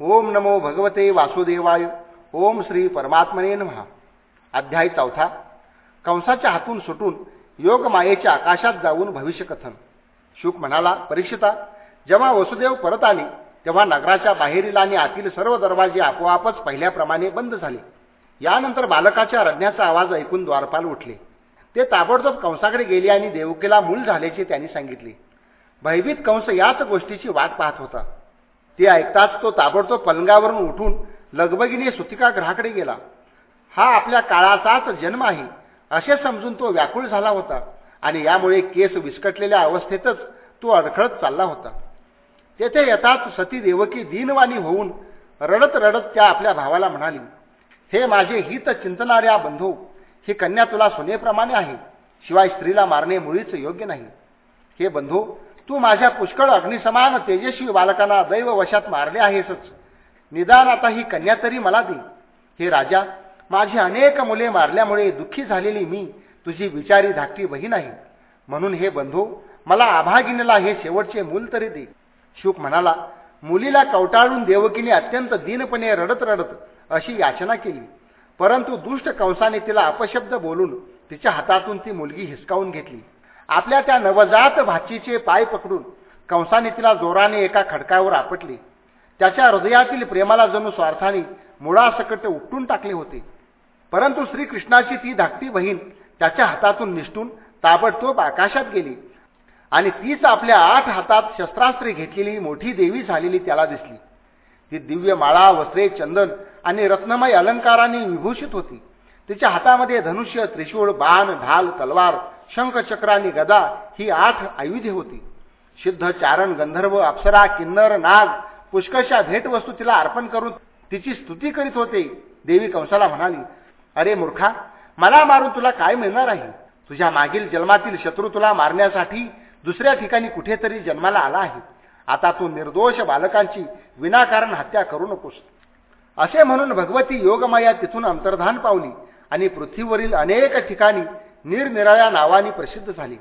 ओम नमो भगवते वासुदेवाय. ओम श्री परमात्मने नमहा अध्याय चौथा. कंसाच्या हातून सुटून योग मायेच्या आकाशात जाऊन भविष्यकथन. शुक म्हणाला परीक्षिता जेव्हा वसुदेव परत आले तेव्हा नगराच्या बाहेरील आणि आतील सर्व दरवाजे आपोआपच पहिल्याप्रमाणे बंद झाले. यानंतर बालकाच्या रडण्याचा आवाज ऐकून द्वारपाल उठले. ते ताबडतोब कंसाकडे गेले आणि देवकीला मूल झाल्याचे त्यांनी सांगितले. भयभीत कंस याच गोष्टीची वाट पाहत होता. ते ऐकताच तो ताबडतोब पलंगावरून उठून लगबगीने सुतिकाग्रहाकडे गेला. हा आपल्या काळाचाच जन्म आहे असे समजून तो व्याकुळ झाला होता आणि यामुळे केस विस्कटलेल्या अवस्थेतच तो अडखळत चालला होता. तेथे येताच सती देवकी दीनवाणी होऊन रडत रडत त्या आपल्या भावाला म्हणाली हे माझे हित चिंतणाऱ्या बंधू ही कन्या तुला सोनेप्रमाणे आहे शिवाय स्त्रीला मारणे मुळीच योग्य नाही. हे बंधू तू माझ्या पुष्कळ अग्निसमान तेजस्वी बालकांना दैव वशात मारले आहेसच. निदान आता ही कन्या तरी मला दे. हे राजा माझी अनेक मुले मारल्यामुळे दुःखी झालेली मी तुझी विचारी धाकटी बहीण आहे. म्हणून हे बंधू मला आभागिनीला हे शेवटचे मूल तरी दे. शुक म्हणाला मुलीला कवटाळून देवकीने अत्यंत दीनपणे रडत रडत अशी याचना केली. परंतु दुष्ट कंसाने तिला अपशब्द बोलून तिच्या हातातून ती मुलगी हिसकावून घेतली. आपल्या त्या नवजात भाचीचे पाय पकडून कंसाने तिला जोराने एका खडकावर आपटले. त्याच्या हृदयातील प्रेमाला जणू स्वार्थाने मुळासकट उपटून टाकले होते. परंतु श्रीकृष्णाची ती धाकटी बहीण त्याच्या हातातून निष्ठून ताबडतोब आकाशात गेली. आणि तीच आपल्या आठ हातात शस्त्रास्त्रे घेतलेली मोठी देवी झालेली त्याला दिसली. ती दिव्य माळा वस्त्रे चंदन आणि रत्नमय अलंकाराने विभूषित होती. तिच्या हातामध्ये धनुष्य त्रिशूळ बाण ढाल तलवार शंखचक्र आणि गदा ही आठ आयुधे होती. सिद्ध चारण गंधर्व अप्सरा किन्नर नाग पुष्कळशा भेटवस्तू तिला अर्पण करून तिची स्तुती करीत होते. देवी कंसाला म्हणाली अरे मूर्खा मला मारून तुला काय मिळणार आहे? तुझ्या मागील जन्मातील शत्रू तुला मारण्यासाठी दुसऱ्या ठिकाणी कुठेतरी जन्माला आला आहे. आता तू निर्दोष बालकांची विनाकारण हत्या करू नकोस. असे म्हणून भगवती योगमाया तिथून अंतर्धान पावली आणि पृथ्वीवरील अनेक ठिकाणी निरनिराळ्या नावानी प्रसिद्ध झाली.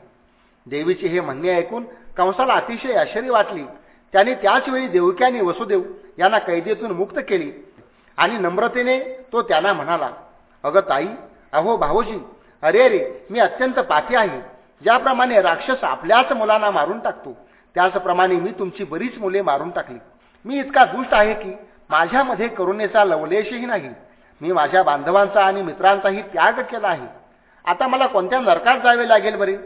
देवीचे हे म्हणणे ऐकून कंसाला अतिशय आश्चर्य वाटली. त्याने त्याचवेळी देवक्याने वसुदेव यांना कैदेतून मुक्त केली आणि नम्रतेने तो त्यांना म्हणाला अगं ताई अहो भाऊजी अरे रे मी अत्यंत पापी आहे. ज्याप्रमाणे राक्षस आपल्याच मुलांना मारून टाकतो त्याचप्रमाणे मी तुमची बरीच मुले मारून टाकली. मी इतका दुष्ट आहे की माझ्यामध्ये करुणेचा लवलेशही नाही. मी माझ्या बांधवांचा आणि मित्रांचाही त्याग केला आहे. आता मला कोणत्या नरकात जावे लागेल बरे?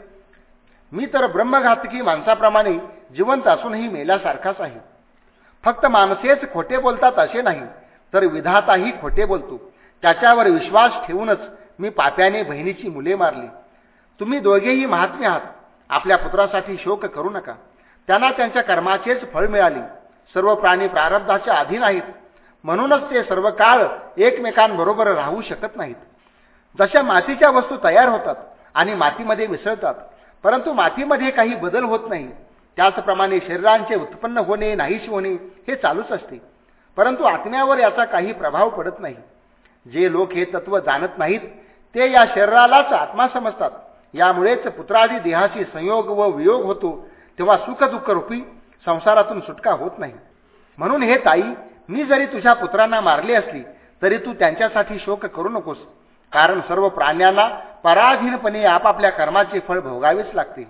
मी तर ब्रह्मघातकी माणसाप्रमाणे जिवंत असूनही मेल्यासारखाच आहे. फक्त माणसेच खोटे बोलतात असे नाही तर विधाताही खोटे बोलतो. त्याच्यावर विश्वास ठेवूनच मी पाप्याने बहिणीची मुले मारली. तुम्ही दोघेही महात्मे आहात. आपल्या पुत्रासाठी शोक करू नका. त्यांना त्यांच्या कर्माचेच फळ मिळाले. सर्व प्राणी प्रारब्धाच्या अधीन आहेत. म्हणूनच ते सर्व काळ एकमेकांबरोबर राहू शकत नाहीत. जशा मातीच्या वस्तू तयार होतात आणि मातीमध्ये मिसळतात परंतु मातीमध्ये काही बदल होत नाही. त्याचप्रमाणे शरीरांचे उत्पन्न होणे नाहीशी होणे हे चालूच असते. परंतु आत्म्यावर याचा काही प्रभाव पडत नाही. जे लोक हे तत्व जाणत नाहीत ते या शरीरालाच आत्मा समजतात. यामुळेच पुत्रादी देहाशी संयोग व वियोग होतो तेव्हा सुखदुःख रूपी संसारातून सुटका होत नाही. म्हणून हे ताई मी जरी तुझ्या पुत्रांना मारले असली तरी तू त्यांच्यासाठी शोक करू नकोस. कारण सर्व प्राण्यांना पराधीनपणे आपापल्या कर्माचे फळ भोगावेच लागते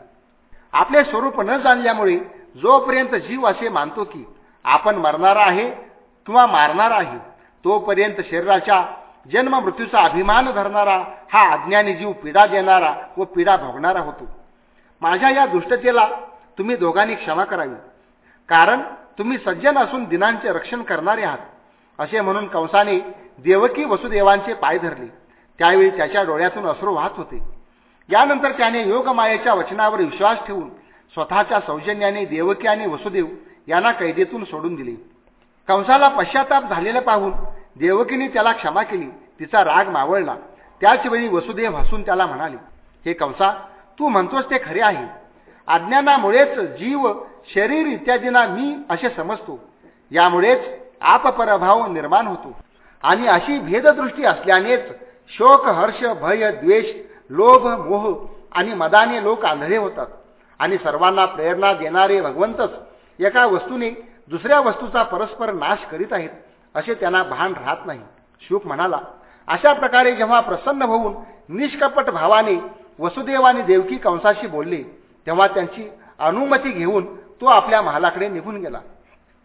आपले स्वरूप न जाणल्यामुळे जोपर्यंत जीव असे मानतो की आपण मरणारा आहे किंवा मारणार आहे तोपर्यंत शरीराच्या जन्म मृत्यूचा अभिमान धरणारा हा अज्ञानी जीव पीडा देणारा व पीडा भोगणारा होतो. माझ्या या दुष्टतेला तुम्ही दोघांनी क्षमा करावी. कारण तुम्ही सज्जन असून दिनांचे रक्षण करणारे आहात. असे म्हणून कंसाने देवकी वसुदेवांचे पाय धरले. त्यावेळी त्याच्या डोळ्यातून अश्रू वाहत होते. यानंतर त्याने योगमायेच्या वचनावर विश्वास ठेवून स्वतःच्या सौजन्याने देवकी आणि वसुदेव यांना कैदेतून सोडून दिले. कंसाला पश्चाताप झालेलं पाहून देवकीने त्याला क्षमा केली. तिचा राग मावळला. त्याचवेळी वसुदेव हसून त्याला म्हणाले हे कंसा तू म्हणतोस ते खरे आहे. अज्ञानामुळेच जीव शरीर इत्यादींना मी असे समजतो. यामुळेच आपपरभाव निर्माण होतो. आणि अशी भेददृष्टी असल्यानेच शोक हर्ष भय द्वेष लोभ मोह आणि मदाने लोक आंधळे होतात. आणि सर्वांना प्रेरणा देणारे भगवंतच एका वस्तूने दुसऱ्या वस्तूचा परस्पर नाश करीत आहेत असे त्यांना भान राहत नाही. शुक म्हणाला अशा प्रकारे जेव्हा प्रसन्न होऊन निष्कपट भावाने वसुदेवाने देवकी कंसाशी बोलले तेव्हा त्यांची अनुमती घेऊन तो आपल्या महालाकडे निघून गेला.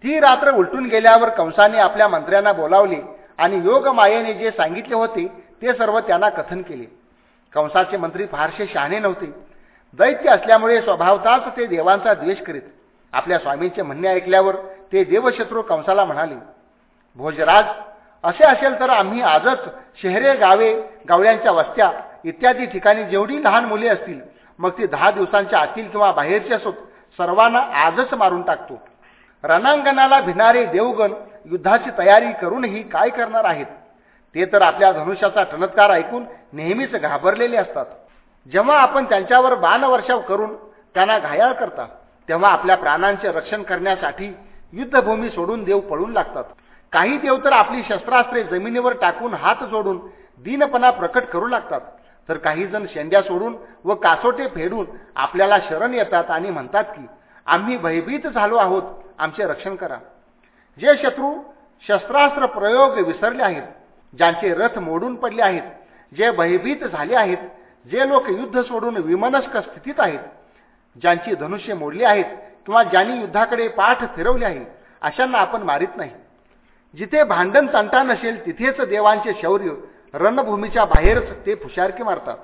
ती रात्र उलटून गेल्यावर कंसाने आपल्या मंत्र्यांना बोलावले आणि योग मायेने जे सांगितले होते ते सर्व त्यांना कथन केले. कंसाचे मंत्री फारसे शहाणे नव्हते. दैत्य असल्यामुळे स्वभावताच ते देवांचा द्वेष करीत आपल्या स्वामींचे म्हणणे ऐकल्यावर ते देवशत्रू कंसाला म्हणाले भोजराज असे असेल तर आम्ही आजच शहरे गावे गावड्यांच्या वस्त्या इत्यादी ठिकाणी जेवढी लहान मुले असतील मग ती दहा दिवसांच्या आतील किंवा बाहेरची असोत सर्वांना आजच मारून टाकतो. रणांगणाला भिणारे देवगण युद्धाची तयारी करूनही काय करणार आहेत? ते तर आपल्या धनुष्याचा टणत्कार ऐकून नेहमीच घाबरलेले असतात. जेव्हा आपण त्यांच्यावर बाणवर्षाव करून त्यांना घायाळ करता तेव्हा आपल्या प्राणांचे रक्षण करण्यासाठी युद्धभूमी सोडून देव पळून लागतात. काही देव तर आपली शस्त्रास्त्रे जमिनीवर टाकून हात जोडून दीनपणा प्रकट करू लागतात. तर काही जण शेंड्या सोडून व कासोटे फेडून आपल्याला शरण येतात आणि म्हणतात की आम्ही भयभीत झालो आहोत. आमचे रक्षण करा. जे शत्रू शस्त्रास्त्र प्रयोग विसरले आहेत ज्यांचे रथ मोडून पडले आहेत जे भयभीत झाले आहेत जे लोक युद्ध सोडून विमनस्क स्थितीत आहेत ज्यांची धनुष्य मोडली आहेत किंवा ज्यांनी युद्धाकडे पाठ फिरवले आहे अशांना आपण मारित नाही. जिथे भांडण तंटा नसेल तिथेच देवांचे शौर्य रणभूमीच्या बाहेरच ते फुशारकी मारतात.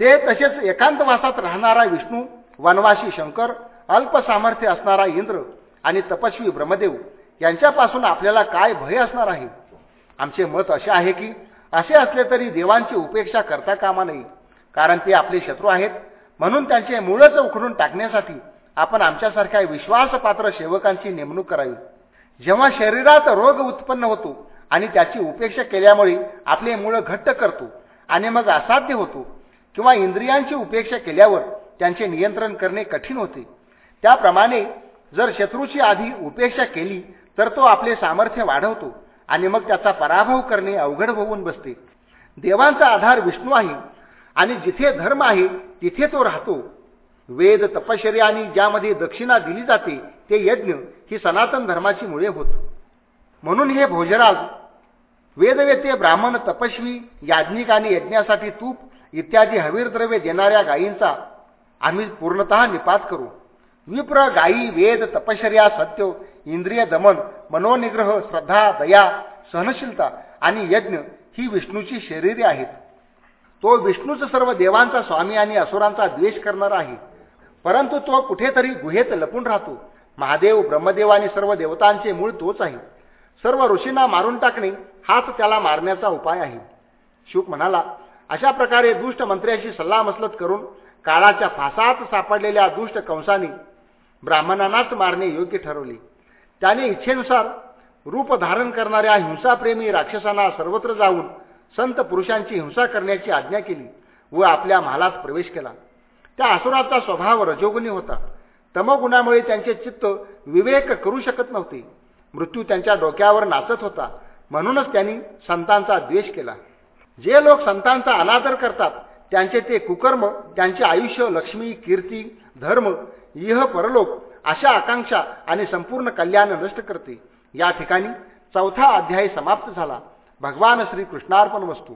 ते तसेच एकांतवासात राहणारा विष्णू वनवासी शंकर अल्प सामर्थ्य असणारा इंद्र आणि तपस्वी ब्रह्मदेव यांच्यापासून आपल्याला काय भय असणार आहे? आमचे मत असे आहे की असे असले तरी देवांची उपेक्षा करता कामा नये कारण ते आपले शत्रू आहेत. म्हणून त्यांचे मूळच उखडून टाकण्यासाठी आपण आमच्यासारख्या विश्वासपात्र सेवकांची नेमणूक करावी. जेव्हा शरीरात रोग उत्पन्न होतो आणि त्याची उपेक्षा केल्यामुळे आपले मूळ घट्ट करतो आणि मग असाध्य होतो किंवा इंद्रियांची उपेक्षा केल्यावर त्यांचे नियंत्रण करणे कठीण होते त्याप्रमाणे जर शत्रूची आधी उपेक्षा केली तर तो आपले सामर्थ्य वाढवतो. आणि मग त्याचा पराभव करणे अवघड होऊन बसते. देवांचा आधार विष्णू आहे आणि जिथे धर्म आहे तिथे तो राहतो. वेद तपश्चर्या आणि ज्यामध्ये दक्षिणा दिली जाते ते यज्ञ ही सनातन धर्माची मुळे होत. म्हणून हे भोजराज वेदवेते ब्राह्मण तपस्वी याज्ञिक आणि यज्ञासाठी तूप इत्यादी हवीरद्रव्य देणाऱ्या गायींचा आम्ही पूर्णतः निपात करू. विप्र गायी वेद तपश्चर्या सत्य इंद्रिय दमन मनोनिग्रह श्रद्धा दया सहनशीलता आणि यज्ञ ही विष्णूची शरीरे आहेत. तो विष्णूच सर्व देवांचा स्वामी आणि असुरांचा द्वेष करणार आहे. परंतु तो कुठेतरी गुहेत लपून राहतो. महादेव ब्रह्मदेव आणि सर्व देवतांचे मूळ तोच आहे. सर्व ऋषींना मारून टाकणे हाच त्याला मारण्याचा उपाय आहे. शुक म्हणाला अशा प्रकारे दुष्ट मंत्र्याशी सल्लामसलत करून काळाच्या फासात सापडलेल्या दुष्ट कंसाने ब्राह्मणांनाच मारणे योग्य ठरवले. त्याने इच्छेनुसार रूप धारण करणाऱ्या हिंसाप्रेमी राक्षसांना सर्वत्र जाऊन संत पुरुषांची हिंसा करण्याची आज्ञा केली व आपल्या महालात प्रवेश केला. त्या असुराचा स्वभाव रजोगुणी होता. तमगुणामुळे त्यांचे चित्त विवेक करू शकत नव्हते. मृत्यू त्यांच्या डोक्यावर नाचत होता. म्हणूनच त्यांनी संतांचा द्वेष केला. जे लोक संतांचा अनादर करतात त्यांचे ते कुकर्म त्यांचे आयुष्य लक्ष्मी कीर्ती धर्म इह परलोक अशा आकांक्षा आणि संपूर्ण कल्याण नष्ट करते. या ठिकाणी चौथा अध्याय समाप्त झाला. भगवान श्रीकृष्णार्पण वस्तू